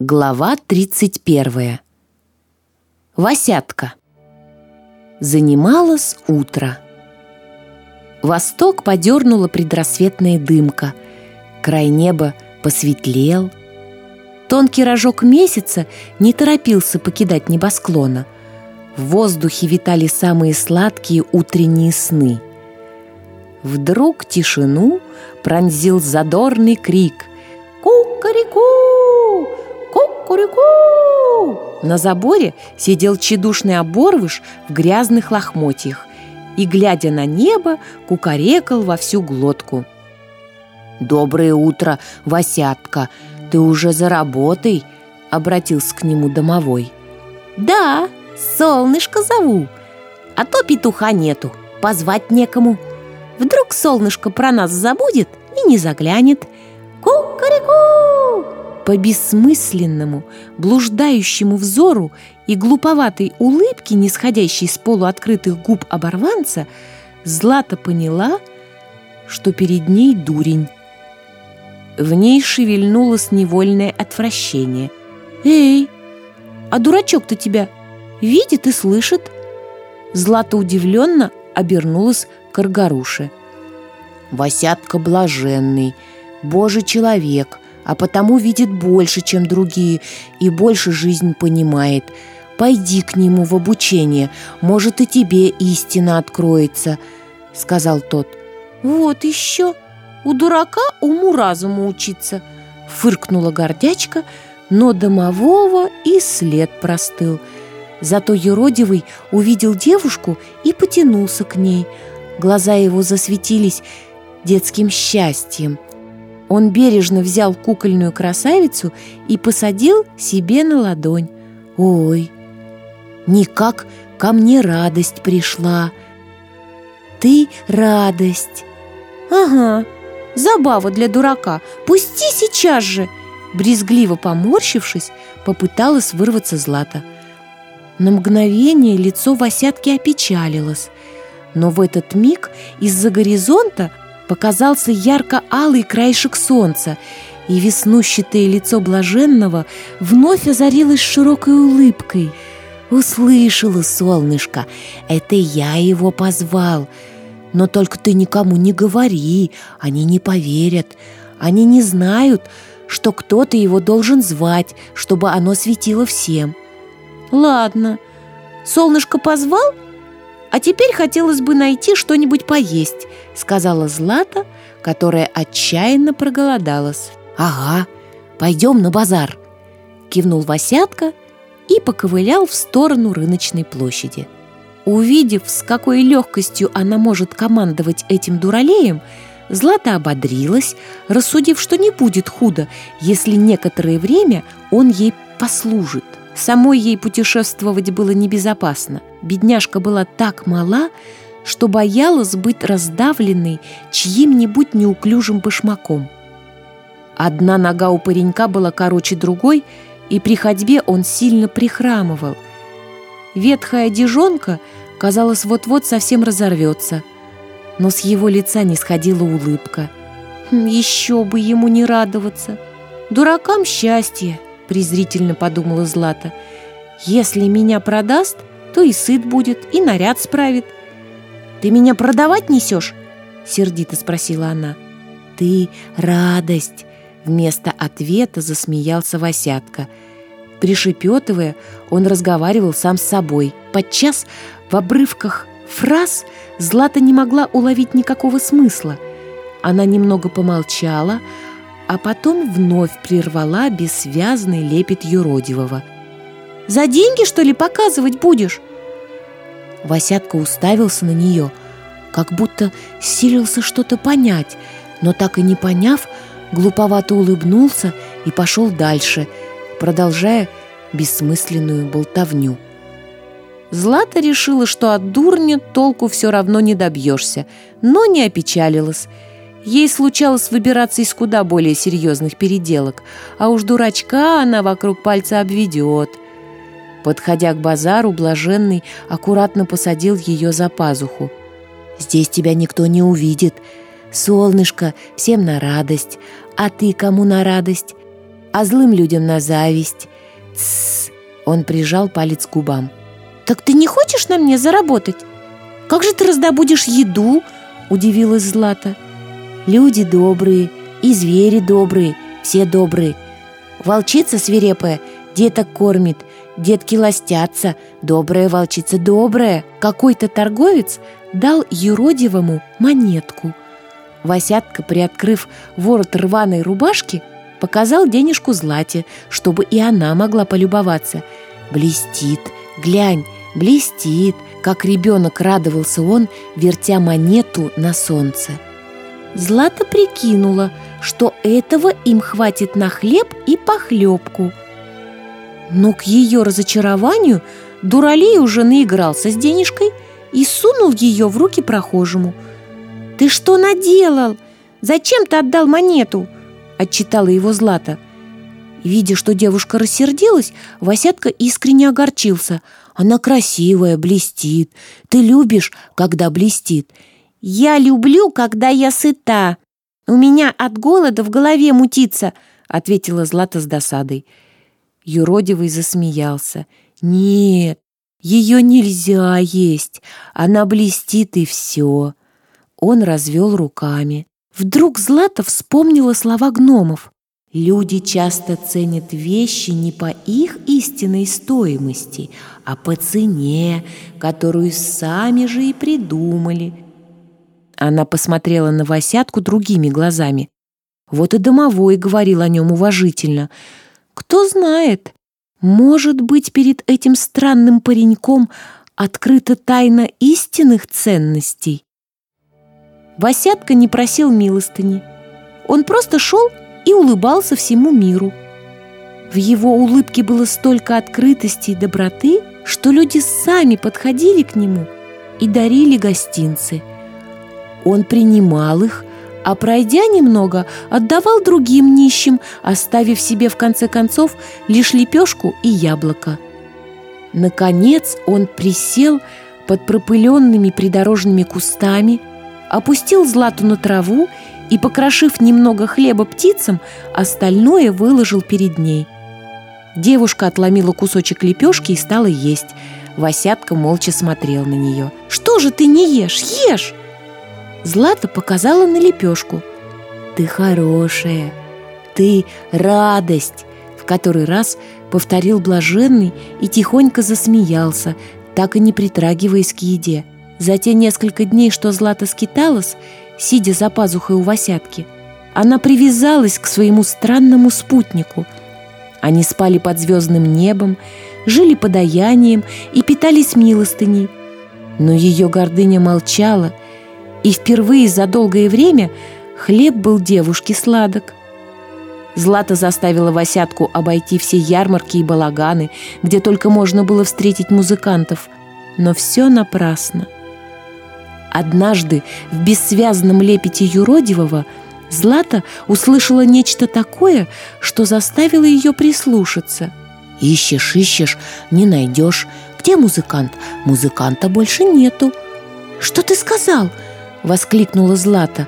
Глава 31. Васятка. Занималось утро. Восток подернула предрассветная дымка. Край неба посветлел. Тонкий рожок месяца не торопился покидать небосклона. В воздухе витали самые сладкие утренние сны. Вдруг тишину пронзил задорный крик «Ку-ка-рику!» Кукурику! На заборе сидел чедушный оборвыш в грязных лохмотьях и, глядя на небо, кукарекал во всю глотку. «Доброе утро, Васятка! Ты уже за работой?» — обратился к нему домовой. «Да, солнышко зову, а то петуха нету, позвать некому. Вдруг солнышко про нас забудет и не заглянет. Кукареку!» По бессмысленному, блуждающему взору и глуповатой улыбке, нисходящей с полуоткрытых губ оборванца, Злата поняла, что перед ней дурень. В ней шевельнулось невольное отвращение. «Эй, а дурачок-то тебя видит и слышит?» Злата удивленно обернулась к Аргаруше. «Васятка блаженный, божий человек», а потому видит больше, чем другие, и больше жизнь понимает. Пойди к нему в обучение, может, и тебе истина откроется», — сказал тот. «Вот еще, у дурака уму-разуму учиться», — фыркнула гордячка, но домового и след простыл. Зато юродивый увидел девушку и потянулся к ней. Глаза его засветились детским счастьем — он бережно взял кукольную красавицу и посадил себе на ладонь. «Ой, никак ко мне радость пришла!» «Ты радость!» «Ага, забава для дурака! Пусти сейчас же!» Брезгливо поморщившись, попыталась вырваться Злата. На мгновение лицо Васятки опечалилось, но в этот миг из-за горизонта показался ярко-алый краешек солнца, и веснущатое лицо блаженного вновь озарилось широкой улыбкой. «Услышала, солнышко, это я его позвал. Но только ты никому не говори, они не поверят. Они не знают, что кто-то его должен звать, чтобы оно светило всем». «Ладно, солнышко позвал, а теперь хотелось бы найти что-нибудь поесть», — сказала Злата, которая отчаянно проголодалась. «Ага, пойдем на базар», — кивнул Васятка и поковылял в сторону рыночной площади. Увидев, с какой легкостью она может командовать этим дуралеем, Злата ободрилась, рассудив, что не будет худо, если некоторое время он ей послужит. Самой ей путешествовать было небезопасно. Бедняжка была так мала, что боялась быть раздавленной чьим-нибудь неуклюжим башмаком. Одна нога у паренька была короче другой, и при ходьбе он сильно прихрамывал. Ветхая одежонка, казалось, вот-вот совсем разорвется, но с его лица не сходила улыбка. «Хм, «Еще бы ему не радоваться! Дуракам счастье!» Презрительно подумала Злата. Если меня продаст, то и сыт будет, и наряд справит. Ты меня продавать несешь? Сердито спросила она. Ты радость, вместо ответа засмеялся Васятка. Пришепетывая, он разговаривал сам с собой. Подчас в обрывках фраз Злата не могла уловить никакого смысла. Она немного помолчала, а потом вновь прервала бессвязный лепет юродивого. «За деньги, что ли, показывать будешь?» Васятка уставился на нее, как будто силился что-то понять, но так и не поняв, глуповато улыбнулся и пошел дальше, продолжая бессмысленную болтовню. Злата решила, что от дурня толку все равно не добьешься, но не опечалилась – Ей случалось выбираться из куда более серьезных переделок, а уж дурачка она вокруг пальца обведет. Подходя к базару, блаженный аккуратно посадил ее за пазуху. «Здесь тебя никто не увидит. Солнышко, всем на радость. А ты кому на радость? а злым людям на зависть. Тссс, он прижал палец к губам. «Так ты не хочешь на мне заработать? Как же ты раздобудешь еду?» – удивилась Злата. «Люди добрые, и звери добрые, все добрые. Волчица свирепая деток кормит, детки ластятся, добрая волчица добрая». Какой-то торговец дал юродивому монетку. Васятка, приоткрыв ворот рваной рубашки, показал денежку Злате, чтобы и она могла полюбоваться. Блестит, глянь, блестит, как ребенок радовался он, вертя монету на солнце. Злата прикинула, что этого им хватит на хлеб и похлебку. Но к ее разочарованию Дуралей уже наигрался с денежкой и сунул ее в руки прохожему. «Ты что наделал? Зачем ты отдал монету?» – отчитала его Злата. Видя, что девушка рассердилась, Васятка искренне огорчился. «Она красивая, блестит. Ты любишь, когда блестит». «Я люблю, когда я сыта. У меня от голода в голове мутится», — ответила Злата с досадой. Юродивый засмеялся. «Нет, ее нельзя есть. Она блестит и все». Он развел руками. Вдруг Злата вспомнила слова гномов. Люди часто ценят вещи не по их истинной стоимости, а по цене, которую сами же и придумали. Она посмотрела на Васятку другими глазами. Вот и домовой говорил о нем уважительно. Кто знает, может быть, перед этим странным пареньком открыта тайна истинных ценностей. Васятка не просил милостыни. Он просто шел и улыбался всему миру. В его улыбке было столько открытости и доброты, что люди сами подходили к нему и дарили гостинцы. Он принимал их, а пройдя немного, отдавал другим нищим, оставив себе в конце концов лишь лепешку и яблоко. Наконец он присел под пропыленными придорожными кустами, опустил злату на траву и, покрошив немного хлеба птицам, остальное выложил перед ней. Девушка отломила кусочек лепешки и стала есть. Васятка молча смотрел на нее. «Что же ты не ешь? Ешь!» Злата показала на лепешку. «Ты хорошая, ты радость!» В который раз повторил блаженный и тихонько засмеялся, так и не притрагиваясь к еде. За те несколько дней, что Злата скиталась, сидя за пазухой у Васятки. Она привязалась к своему странному спутнику. Они спали под звездным небом, жили подаянием и питались милостыней. Но ее гордыня молчала, и впервые за долгое время хлеб был девушке сладок. Злата заставила Васятку обойти все ярмарки и балаганы, где только можно было встретить музыкантов, но все напрасно. Однажды в бессвязном лепете юродивого Злата услышала нечто такое, что заставило ее прислушаться. «Ищешь, ищешь, не найдешь. Где музыкант? Музыканта больше нету». «Что ты сказал?» — воскликнула Злата,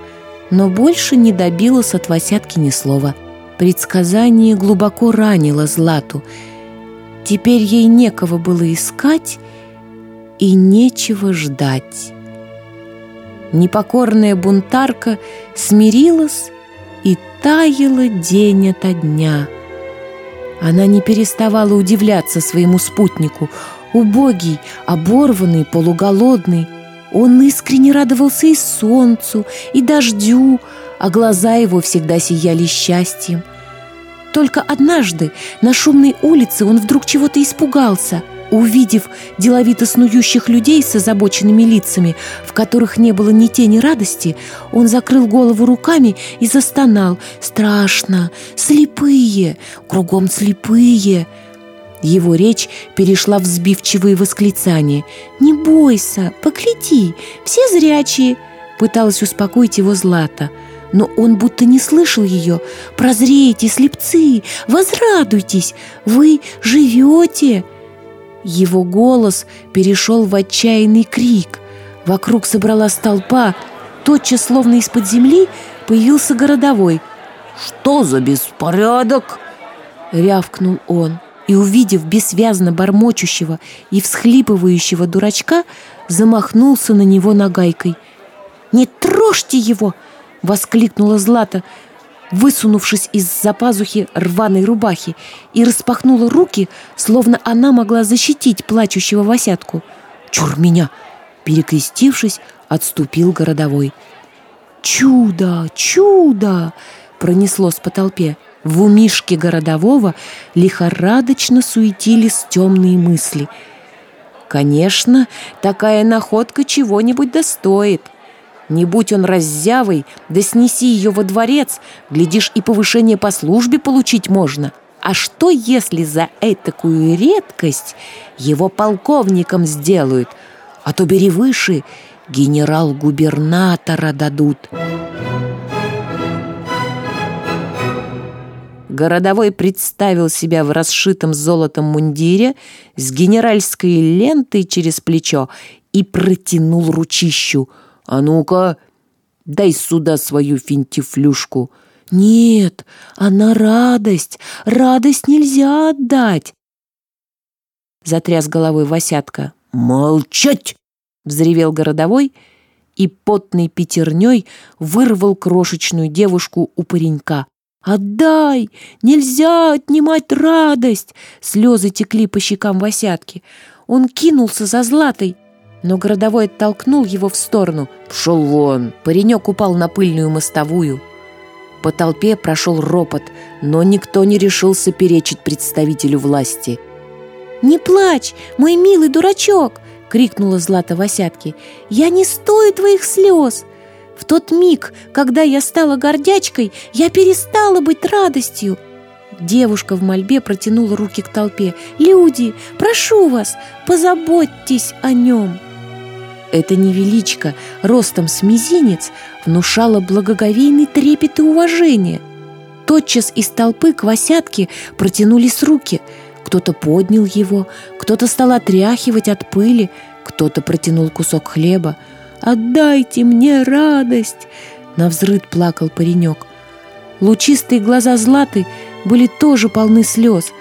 но больше не добилась от Васятки ни слова. Предсказание глубоко ранило Злату. Теперь ей некого было искать и нечего ждать. Непокорная бунтарка смирилась и таяла день ото дня. Она не переставала удивляться своему спутнику. Убогий, оборванный, полуголодный. Он искренне радовался и солнцу, и дождю, а глаза его всегда сияли счастьем. Только однажды на шумной улице он вдруг чего-то испугался – Увидев деловито снующих людей с озабоченными лицами, в которых не было ни тени радости, он закрыл голову руками и застонал. «Страшно! Слепые! Кругом слепые!» Его речь перешла в сбивчивые восклицания. «Не бойся! Погляди! Все зрячие!» Пыталась успокоить его Злата. Но он будто не слышал ее. «Прозрейте, слепцы! Возрадуйтесь! Вы живете!» Его голос перешел в отчаянный крик. Вокруг собралась толпа. Тотчас, словно из-под земли, появился городовой. «Что за беспорядок? рявкнул он и, увидев бессвязно бормочущего и всхлипывающего дурачка, замахнулся на него нагайкой. «Не трожьте его!» — воскликнула Злата, высунувшись из-за пазухи рваной рубахи, и распахнула руки, словно она могла защитить плачущего Васятку. «Чур меня!» — перекрестившись, отступил городовой. «Чудо! Чудо!» — пронеслось по толпе. В умишке городового лихорадочно суетились темные мысли. Конечно, такая находка чего-нибудь достоит. Не будь он раззявой, да снеси ее во дворец, глядишь, и повышение по службе получить можно. А что, если за этакую редкость его полковником сделают? А то бери выше, генерал-губернатора дадут». Городовой представил себя в расшитом золотом мундире с генеральской лентой через плечо и протянул ручищу. «А ну-ка, дай сюда свою финтифлюшку!» «Нет, она радость! Радость нельзя отдать!» Затряс головой Васятка. «Молчать!» — взревел городовой и потной пятерней вырвал крошечную девушку у паренька. «Отдай! Нельзя отнимать радость!» Слезы текли по щекам Васятки. Он кинулся за Златой, но городовой оттолкнул его в сторону. «Пшел вон!» Паренек упал на пыльную мостовую. По толпе прошел ропот, но никто не решился перечить представителю власти. «Не плачь, мой милый дурачок!» — крикнула Злата Васятке. «Я не стою твоих слез!» В тот миг, когда я стала гордячкой, я перестала быть радостью. Девушка в мольбе протянула руки к толпе. «Люди, прошу вас, позаботьтесь о нем!» Эта невеличка, ростом с мизинец, внушала благоговейный трепет и уважение. Тотчас из толпы к Васятке протянулись руки. Кто-то поднял его, кто-то стал отряхивать от пыли, кто-то протянул кусок хлеба. Отдайте мне радость!» Навзрыд плакал паренек. Лучистые глаза Златы были тоже полны слез,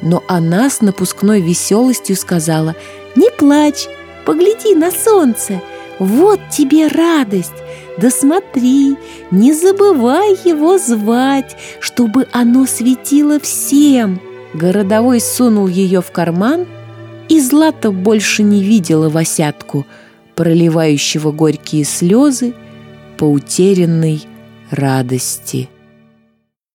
но она с напускной веселостью сказала «Не плачь, погляди на солнце, вот тебе радость, да смотри, не забывай его звать, чтобы оно светило всем». Городовой сунул ее в карман, и Злата больше не видела Васятку – проливающего горькие слезы по утерянной радости.